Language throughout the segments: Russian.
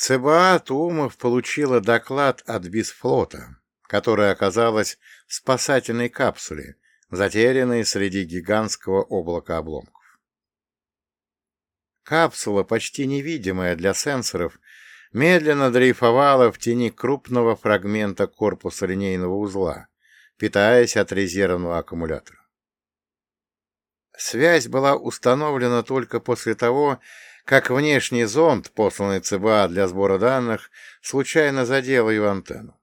ЦБА Тумов получила доклад от Бисфлота, которая оказалась в спасательной капсуле, затерянной среди гигантского облака обломков. Капсула, почти невидимая для сенсоров, медленно дрейфовала в тени крупного фрагмента корпуса линейного узла, питаясь от резервного аккумулятора. Связь была установлена только после того, как внешний зонд, посланный ЦБА для сбора данных, случайно задел ее антенну.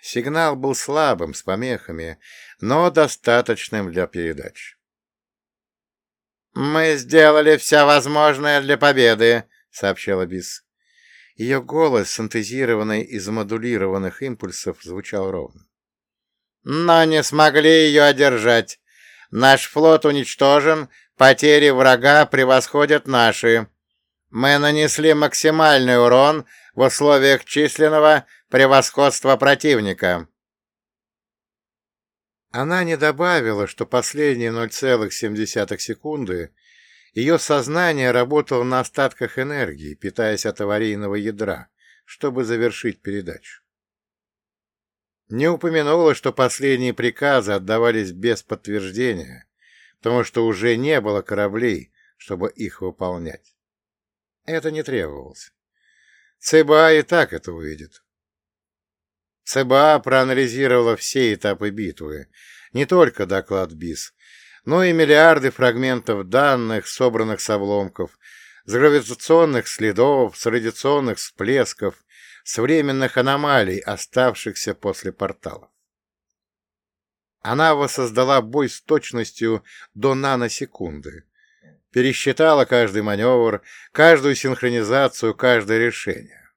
Сигнал был слабым, с помехами, но достаточным для передач. «Мы сделали все возможное для победы», — сообщила Бис. Ее голос, синтезированный из модулированных импульсов, звучал ровно. «Но не смогли ее одержать. Наш флот уничтожен, потери врага превосходят наши. Мы нанесли максимальный урон в условиях численного превосходства противника». Она не добавила, что последние 0,7 секунды ее сознание работало на остатках энергии, питаясь от аварийного ядра, чтобы завершить передачу. Не упомянула, что последние приказы отдавались без подтверждения, потому что уже не было кораблей, чтобы их выполнять. Это не требовалось. ЦБА и так это увидит. ЦБА проанализировала все этапы битвы, не только доклад БИС, но и миллиарды фрагментов данных, собранных с обломков, с гравитационных следов, с радиационных всплесков, с временных аномалий, оставшихся после портала. Она воссоздала бой с точностью до наносекунды, пересчитала каждый маневр, каждую синхронизацию, каждое решение.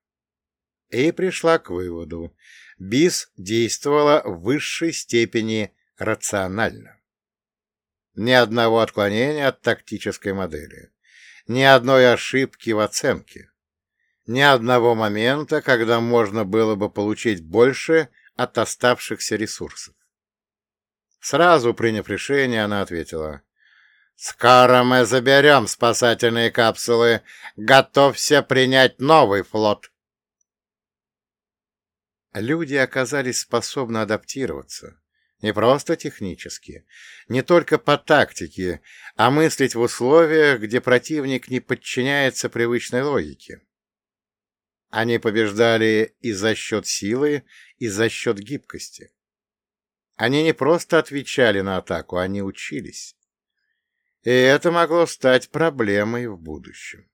И пришла к выводу, БИС действовала в высшей степени рационально. Ни одного отклонения от тактической модели, ни одной ошибки в оценке, ни одного момента, когда можно было бы получить больше от оставшихся ресурсов. Сразу приняв решение, она ответила, «Скоро мы заберем спасательные капсулы. Готовься принять новый флот». Люди оказались способны адаптироваться не просто технически, не только по тактике, а мыслить в условиях, где противник не подчиняется привычной логике. Они побеждали и за счет силы, и за счет гибкости. Они не просто отвечали на атаку, они учились. И это могло стать проблемой в будущем.